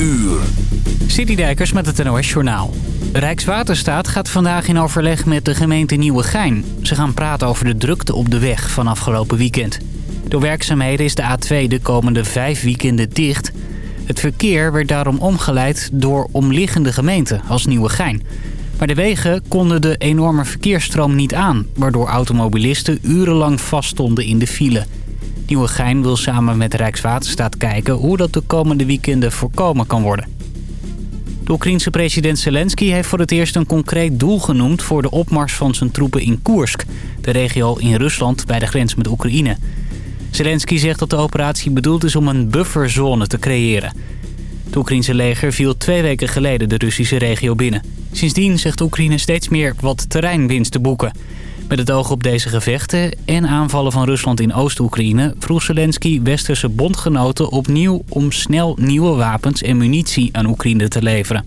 uur. Citydijkers met het NOS Journaal. Rijkswaterstaat gaat vandaag in overleg met de gemeente Nieuwegein. Ze gaan praten over de drukte op de weg van afgelopen weekend. Door werkzaamheden is de A2 de komende vijf weekenden dicht. Het verkeer werd daarom omgeleid door omliggende gemeenten als Nieuwegein. Maar de wegen konden de enorme verkeersstroom niet aan... waardoor automobilisten urenlang vaststonden in de file. Nieuwegein wil samen met Rijkswaterstaat kijken... hoe dat de komende weekenden voorkomen kan worden. De Oekraïense president Zelensky heeft voor het eerst een concreet doel genoemd... voor de opmars van zijn troepen in Koersk, de regio in Rusland bij de grens met Oekraïne. Zelensky zegt dat de operatie bedoeld is om een bufferzone te creëren. Het Oekraïense leger viel twee weken geleden de Russische regio binnen. Sindsdien zegt Oekraïne steeds meer wat terreinwinst te boeken. Met het oog op deze gevechten en aanvallen van Rusland in Oost-Oekraïne... vroeg Zelensky westerse bondgenoten opnieuw om snel nieuwe wapens en munitie aan Oekraïne te leveren.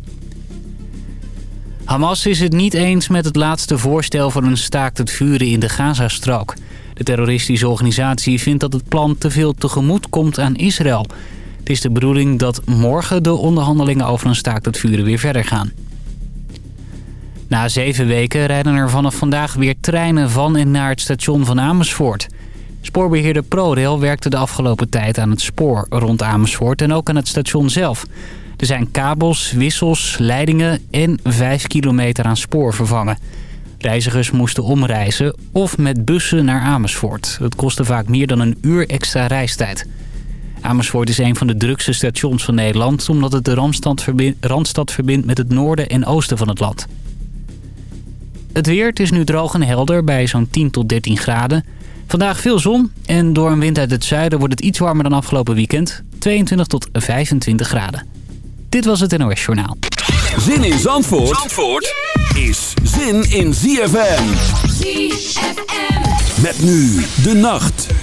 Hamas is het niet eens met het laatste voorstel voor een staakt het vuren in de Gazastrook. De terroristische organisatie vindt dat het plan te veel tegemoet komt aan Israël. Het is de bedoeling dat morgen de onderhandelingen over een staakt het vuren weer verder gaan. Na zeven weken rijden er vanaf vandaag weer treinen van en naar het station van Amersfoort. Spoorbeheerder ProRail werkte de afgelopen tijd aan het spoor rond Amersfoort en ook aan het station zelf. Er zijn kabels, wissels, leidingen en 5 kilometer aan spoor vervangen. Reizigers moesten omreizen of met bussen naar Amersfoort. Dat kostte vaak meer dan een uur extra reistijd. Amersfoort is een van de drukste stations van Nederland... omdat het de Randstad verbindt met het noorden en oosten van het land. Het weer, het is nu droog en helder bij zo'n 10 tot 13 graden. Vandaag veel zon en door een wind uit het zuiden wordt het iets warmer dan afgelopen weekend. 22 tot 25 graden. Dit was het NOS Journaal. Zin in Zandvoort, Zandvoort is zin in ZFM. ZFM. Met nu de nacht.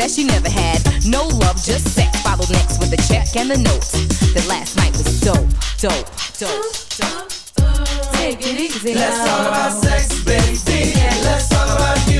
that she never had. No love, just sex. Followed next with a check and the note. That last night was dope, dope, dope. Take it easy. Let's talk about sex, baby. Let's talk about you.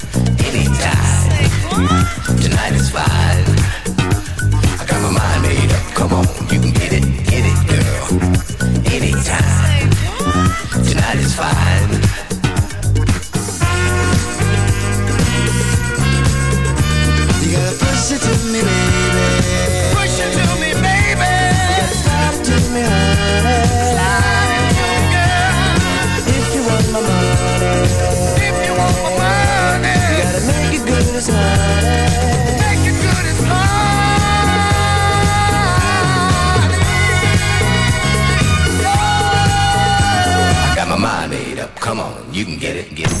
fire get it, get it.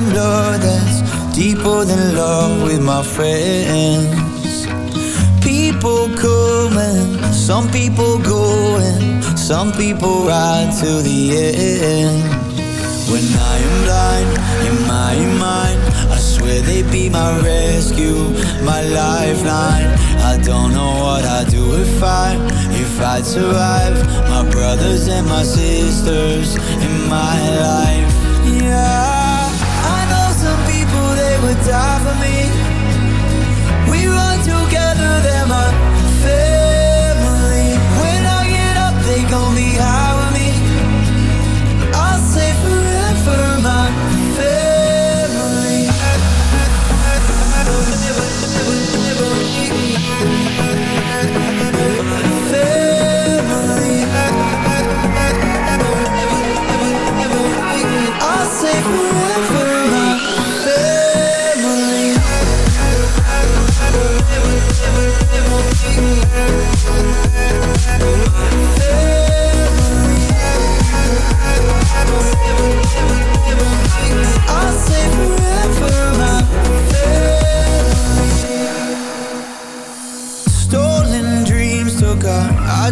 and blood that's deeper than love with my friends. People come and some people go and some people ride to the end. When I am blind in my mind, I swear they would be my rescue, my lifeline. I don't know what I'd do if I, if I'd survive. My brothers and my sisters in my life. die for me.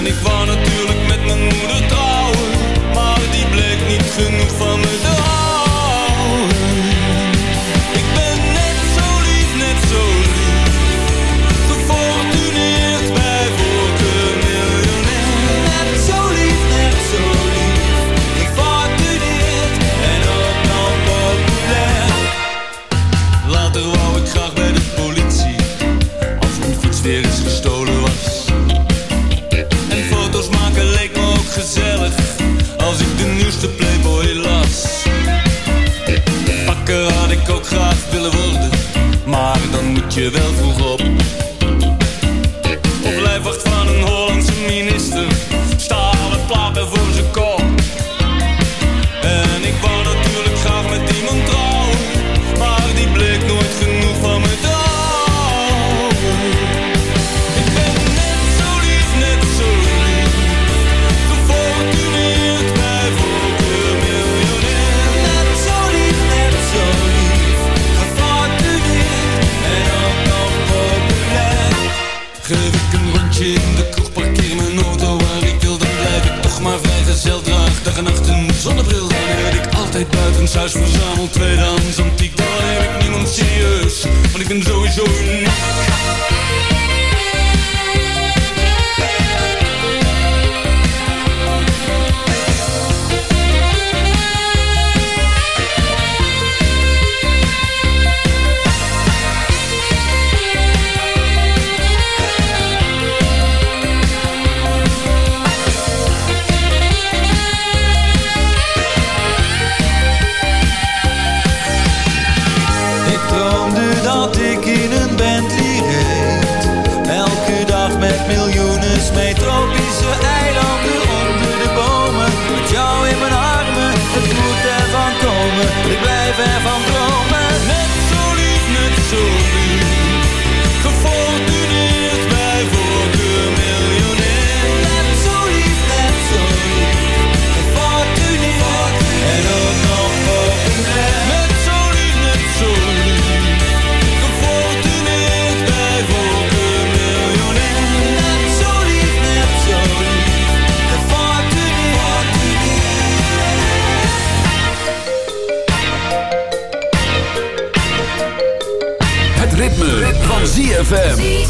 En ik wou natuurlijk is metropool. ZFM.